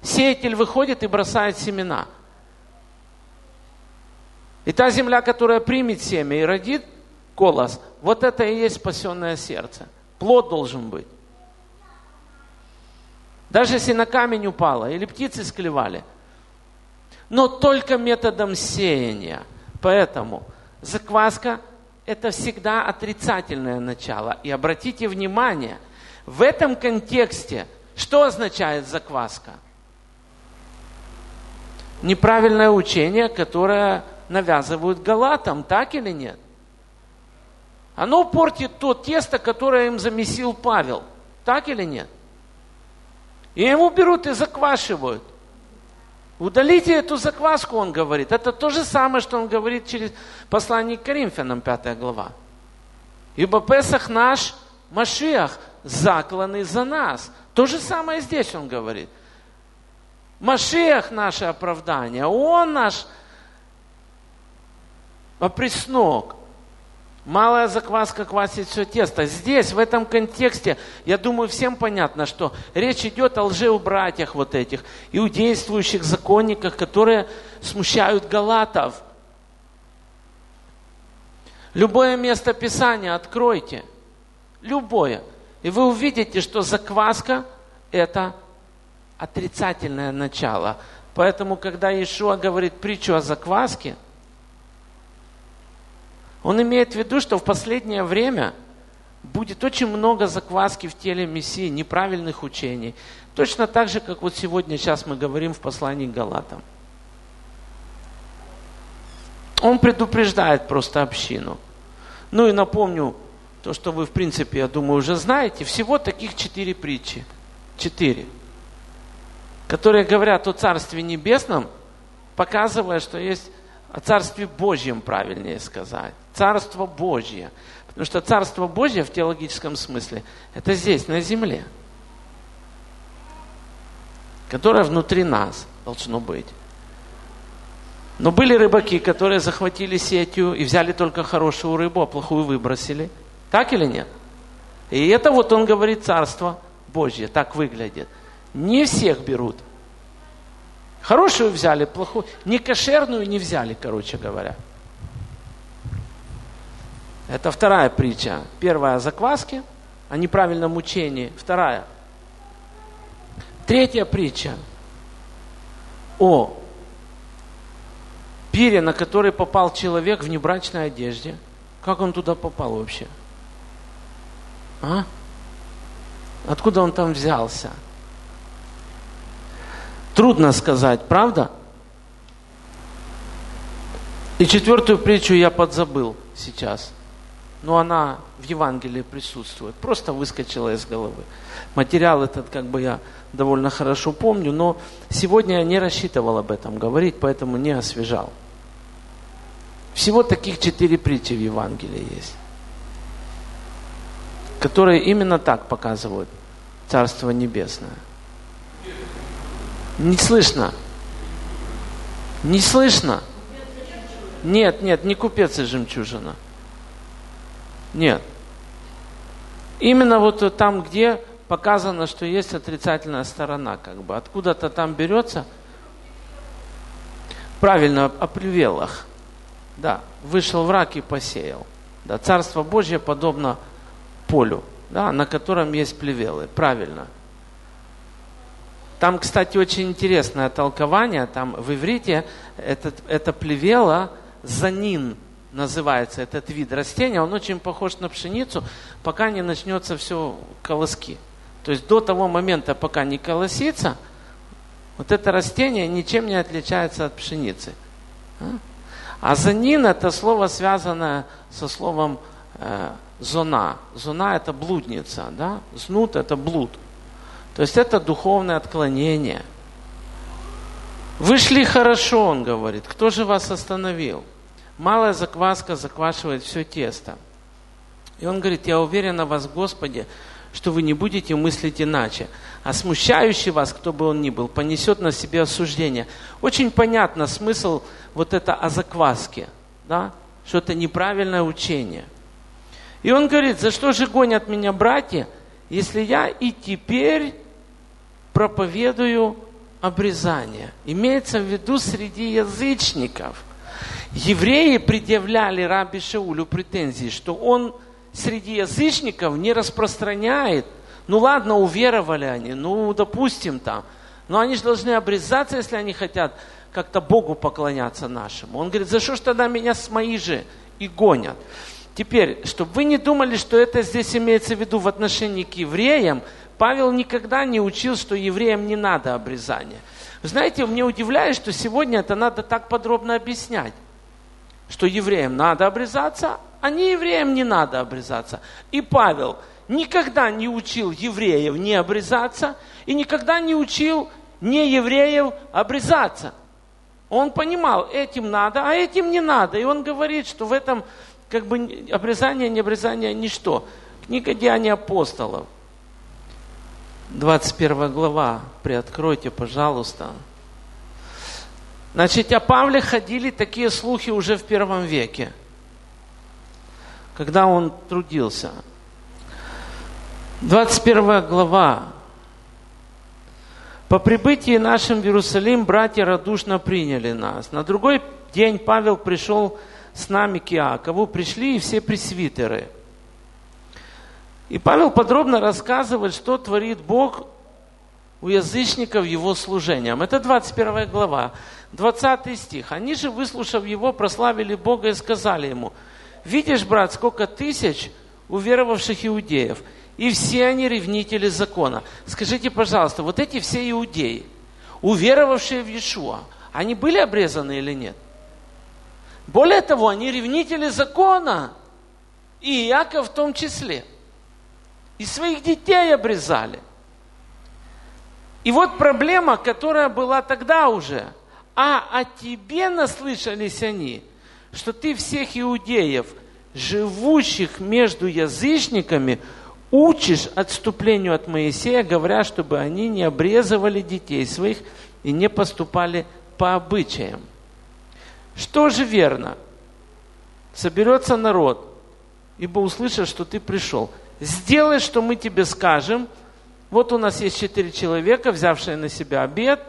Сеятель выходит и бросает семена. И та земля, которая примет семя и родит колос, вот это и есть спасенное сердце. Плод должен быть. Даже если на камень упало или птицы склевали. Но только методом сеяния. Поэтому закваска – это всегда отрицательное начало. И обратите внимание, в этом контексте что означает закваска? Неправильное учение, которое навязывают галатам, так или нет? Оно портит то тесто, которое им замесил Павел. Так или нет? И его берут и заквашивают. Удалите эту закваску, он говорит. Это то же самое, что он говорит через послание к Коринфянам, 5 глава. Ибо Песах наш, Машиах, закланный за нас. То же самое здесь он говорит. Машиах наше оправдание, он наш опреснок. Малая закваска квасит все тесто. Здесь, в этом контексте, я думаю, всем понятно, что речь идет о лжеубратьях вот этих, иудействующих законниках, которые смущают галатов. Любое место Писания откройте. Любое. И вы увидите, что закваска – это отрицательное начало. Поэтому, когда Иешуа говорит притчу о закваске – он имеет в виду, что в последнее время будет очень много закваски в теле Мессии, неправильных учений. Точно так же, как вот сегодня, сейчас мы говорим в послании к Галатам. Он предупреждает просто общину. Ну и напомню, то, что вы, в принципе, я думаю, уже знаете, всего таких четыре притчи. Четыре. Которые говорят о Царстве Небесном, показывая, что есть о Царстве Божьем, правильнее сказать. Царство Божье. Потому что Царство Божье в теологическом смысле – это здесь, на земле, которое внутри нас должно быть. Но были рыбаки, которые захватили сетью и взяли только хорошую рыбу, а плохую выбросили. Так или нет? И это вот он говорит, Царство Божье, так выглядит. Не всех берут. Хорошую взяли, плохую. Не кошерную не взяли, короче говоря. Это вторая притча. Первая о закваске, о неправильном учении. Вторая. Третья притча о пире, на который попал человек в небрачной одежде. Как он туда попал вообще? А? Откуда он там взялся? Трудно сказать, правда? И четвертую притчу я подзабыл сейчас – но она в Евангелии присутствует, просто выскочила из головы. Материал этот как бы я довольно хорошо помню, но сегодня я не рассчитывал об этом говорить, поэтому не освежал. Всего таких четыре притчи в Евангелии есть, которые именно так показывают Царство Небесное. Не слышно? Не слышно? Нет, нет, не купец и жемчужина. Нет. Именно вот там, где показано, что есть отрицательная сторона, как бы. Откуда-то там берется. Правильно, о плевелах. Да, вышел враг и посеял. Да, Царство Божье подобно полю, да, на котором есть плевелы. Правильно. Там, кстати, очень интересное толкование. Там в иврите это, это плевела занин называется этот вид растения, он очень похож на пшеницу, пока не начнется все колоски. То есть до того момента, пока не колосится, вот это растение ничем не отличается от пшеницы. А, а занин это слово связано со словом э, зона. Зона это блудница, да? Знут это блуд. То есть это духовное отклонение. Вышли хорошо, он говорит. Кто же вас остановил? Малая закваска заквашивает все тесто. И он говорит, я уверен на вас, Господи, что вы не будете мыслить иначе. А смущающий вас, кто бы он ни был, понесет на себе осуждение. Очень понятно смысл вот это о закваске, да? что это неправильное учение. И он говорит, за что же гонят меня братья, если я и теперь проповедую обрезание. Имеется в виду среди язычников – Евреи предъявляли Раби Шаулю претензии, что он среди язычников не распространяет Ну ладно, уверовали они, ну допустим там. Но они же должны обрезаться, если они хотят как-то Богу поклоняться нашему. Он говорит, за что ж тогда меня с мои же и гонят? Теперь, чтобы вы не думали, что это здесь имеется в виду в отношении к евреям, Павел никогда не учил, что евреям не надо обрезания. Вы знаете, мне удивляет, что сегодня это надо так подробно объяснять, что евреям надо обрезаться, а не евреям не надо обрезаться. И Павел никогда не учил евреев не обрезаться и никогда не учил не евреев обрезаться. Он понимал, этим надо, а этим не надо. И он говорит, что в этом как бы обрезание, не обрезание, ничто. Книга Деяний апостолов, 21 глава, приоткройте, пожалуйста. Значит, о Павле ходили такие слухи уже в первом веке, когда он трудился. 21 глава. По прибытии нашим в Иерусалим братья радушно приняли нас. На другой день Павел пришел с нами к Иакову, пришли и все пресвитеры. И Павел подробно рассказывает, что творит Бог у язычников его служением. Это 21 глава, 20 стих. Они же, выслушав его, прославили Бога и сказали ему, видишь, брат, сколько тысяч уверовавших иудеев, и все они ревнители закона. Скажите, пожалуйста, вот эти все иудеи, уверовавшие в Иешуа, они были обрезаны или нет? Более того, они ревнители закона. И Иаков в том числе. И своих детей обрезали. И вот проблема, которая была тогда уже. А о тебе наслышались они, что ты всех иудеев, живущих между язычниками, учишь отступлению от Моисея, говоря, чтобы они не обрезывали детей своих и не поступали по обычаям. Что же верно? Соберется народ, ибо услышат, что ты пришел. Сделай, что мы тебе скажем. Вот у нас есть четыре человека, взявшие на себя обед,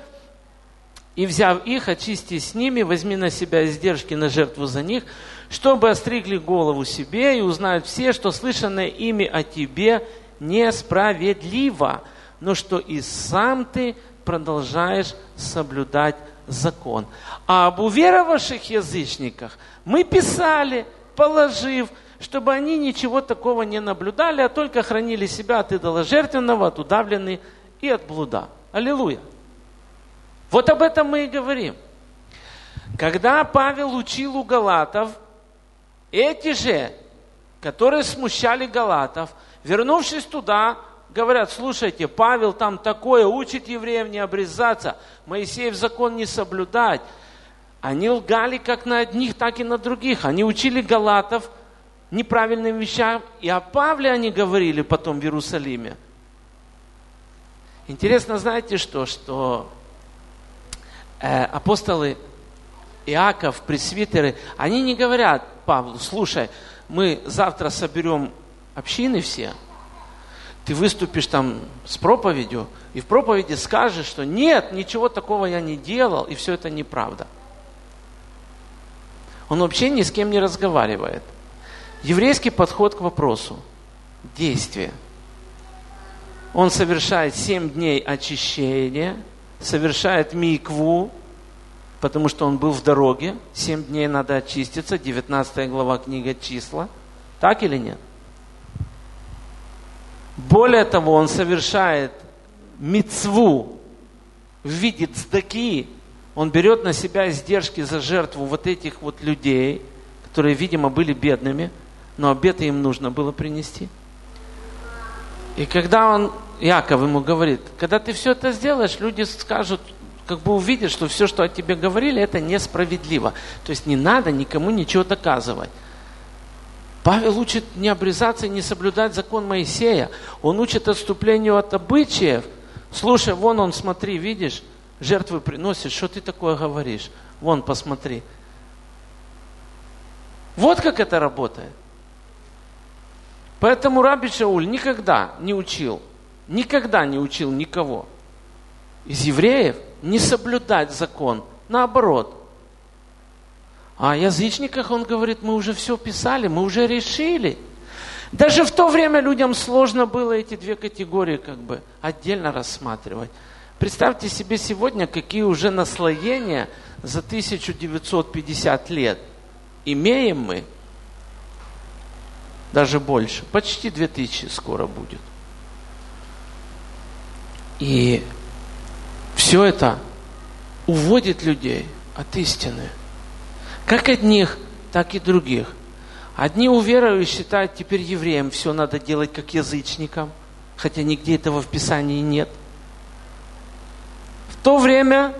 и взяв их, очисти с ними, возьми на себя издержки на жертву за них, чтобы остригли голову себе и узнают все, что слышанное ими о тебе несправедливо, но что и сам ты продолжаешь соблюдать закон. А об уверовавших язычниках мы писали, положив, чтобы они ничего такого не наблюдали, а только хранили себя от идоложертвенного, от удавленной и от блуда. Аллилуйя. Вот об этом мы и говорим. Когда Павел учил у галатов, эти же, которые смущали галатов, вернувшись туда, говорят, слушайте, Павел там такое, учит евреев не обрезаться, Моисеев закон не соблюдать. Они лгали как на одних, так и на других. Они учили галатов неправильным вещам, и о Павле они говорили потом в Иерусалиме. Интересно, знаете что, что э, апостолы Иаков, пресвитеры, они не говорят Павлу, слушай, мы завтра соберем общины все, ты выступишь там с проповедью, и в проповеди скажешь, что нет, ничего такого я не делал, и все это неправда. Он вообще ни с кем не разговаривает. Еврейский подход к вопросу – действие. Он совершает семь дней очищения, совершает микву, потому что он был в дороге, семь дней надо очиститься, 19 глава книга числа. Так или нет? Более того, он совершает мицву в виде цдаки. Он берет на себя издержки за жертву вот этих вот людей, которые, видимо, были бедными, но обеты им нужно было принести. И когда он, Яков ему говорит, когда ты все это сделаешь, люди скажут, как бы увидят, что все, что о тебе говорили, это несправедливо. То есть не надо никому ничего доказывать. Павел учит не обрезаться и не соблюдать закон Моисея. Он учит отступлению от обычаев. Слушай, вон он, смотри, видишь, жертвы приносит, что ты такое говоришь? Вон, посмотри. Вот как это работает. Поэтому Раби Шауль никогда не учил, никогда не учил никого из евреев не соблюдать закон. Наоборот, а о язычниках он говорит, мы уже все писали, мы уже решили. Даже в то время людям сложно было эти две категории как бы отдельно рассматривать. Представьте себе сегодня, какие уже наслоения за 1950 лет имеем мы, даже больше, почти 2000 скоро будет. И все это уводит людей от истины. Как одних, так и других. Одни уверовые считают, теперь евреям все надо делать как язычникам, хотя нигде этого в Писании нет. В то время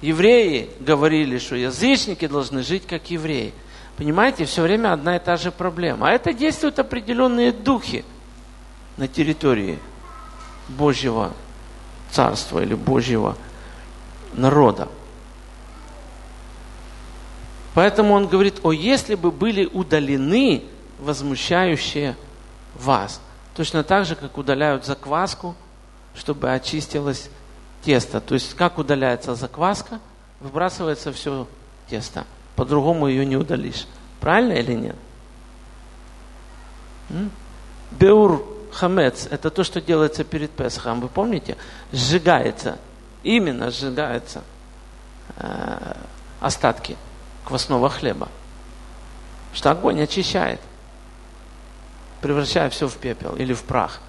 евреи говорили, что язычники должны жить как евреи. Понимаете, все время одна и та же проблема. А это действуют определенные духи на территории Божьего царства или Божьего народа. Поэтому он говорит, о, если бы были удалены возмущающие вас. Точно так же, как удаляют закваску, чтобы очистилось тесто. То есть, как удаляется закваска, выбрасывается все тесто. По-другому ее не удалишь. Правильно или нет? Беур хамец – это то, что делается перед Песхом. Вы помните? Сжигается. Именно сжигается э, остатки квасного хлеба. Что огонь очищает, превращая все в пепел или в прах.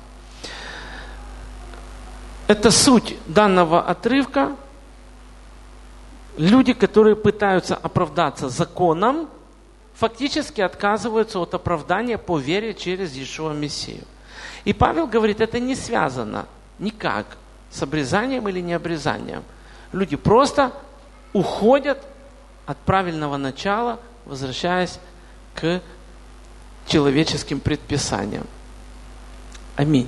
Это суть данного отрывка. Люди, которые пытаются оправдаться законом, фактически отказываются от оправдания по вере через Иешуа Мессию. И Павел говорит, это не связано никак с обрезанием или необрезанием. Люди просто уходят от правильного начала, возвращаясь к человеческим предписаниям. Аминь.